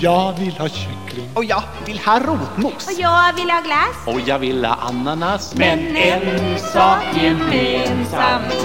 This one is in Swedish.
Jag vill ha kyckling. Och jag vill ha rotmos. Och jag vill ha glass. Och jag vill ha ananas Men en sak gemensamt,